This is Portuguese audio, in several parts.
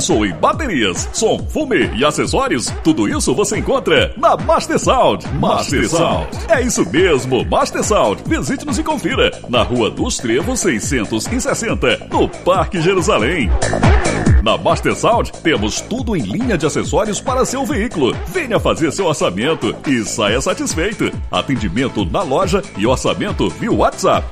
Pensou em baterias, som, fumê e acessórios? Tudo isso você encontra na Master Sound. Master Sound. É isso mesmo, Master Sound. Visite-nos e confira. Na Rua dos Trevos 660, no Parque Jerusalém. Na Master Sound temos tudo em linha de acessórios para seu veículo. Venha fazer seu orçamento e saia satisfeito. Atendimento na loja e orçamento via WhatsApp.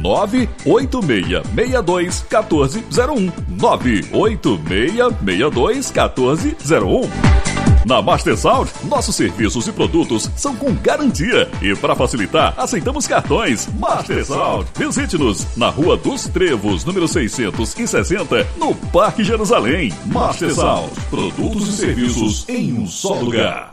986621401. 986621401. Na Master Sound, nossos serviços e produtos são com garantia. E para facilitar, aceitamos cartões. Master Sound. Visite-nos na Rua dos Trevos, número 660, no Parque Jerusalém. Master Sound. Produtos e serviços em um só lugar.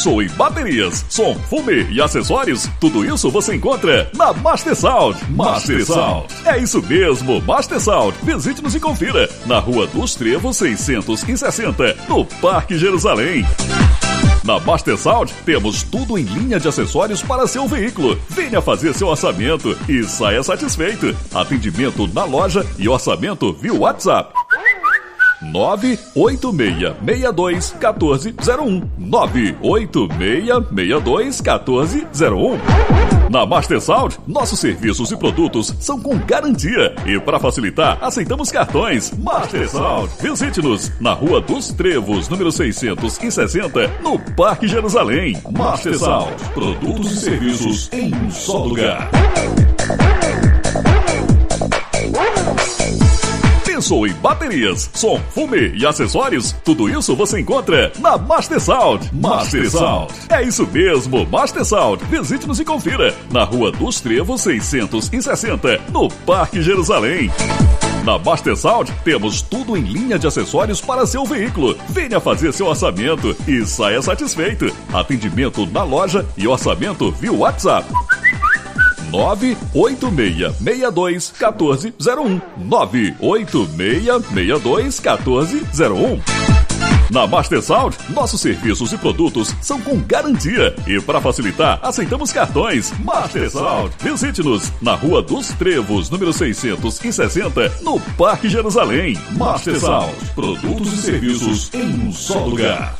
Em baterias, som, fumê e acessórios? Tudo isso você encontra na Master Sound. Master Sound. É isso mesmo, Master Sound. Visite-nos e confira. Na Rua dos Trevos 660, no Parque Jerusalém. Na Master Sound temos tudo em linha de acessórios para seu veículo. Venha fazer seu orçamento e saia satisfeito. Atendimento na loja e orçamento via WhatsApp. 986621401. 986621401. Na Master Sound, nossos serviços e produtos são com garantia. E para facilitar, aceitamos cartões. Master Sound. Visite-nos na Rua dos Trevos, número 660, no Parque Jerusalém. Master Sound. Produtos e serviços em um só lugar. Em baterias, som, fumê e acessórios? Tudo isso você encontra na Master Sound. Master Sound. É isso mesmo, Master Sound. Visite-nos e confira. Na Rua dos Trevos 660, no Parque Jerusalém. Na Master Sound temos tudo em linha de acessórios para seu veículo. Venha fazer seu orçamento e saia satisfeito. Atendimento na loja e orçamento via WhatsApp. 986621401. 986621401. Na Master Sound, nossos serviços e produtos são com garantia. E para facilitar, aceitamos cartões. Master Sound. Visite-nos na Rua dos Trevos, número 660, no Parque Jerusalém. Master Sound. Produtos e serviços em um só lugar.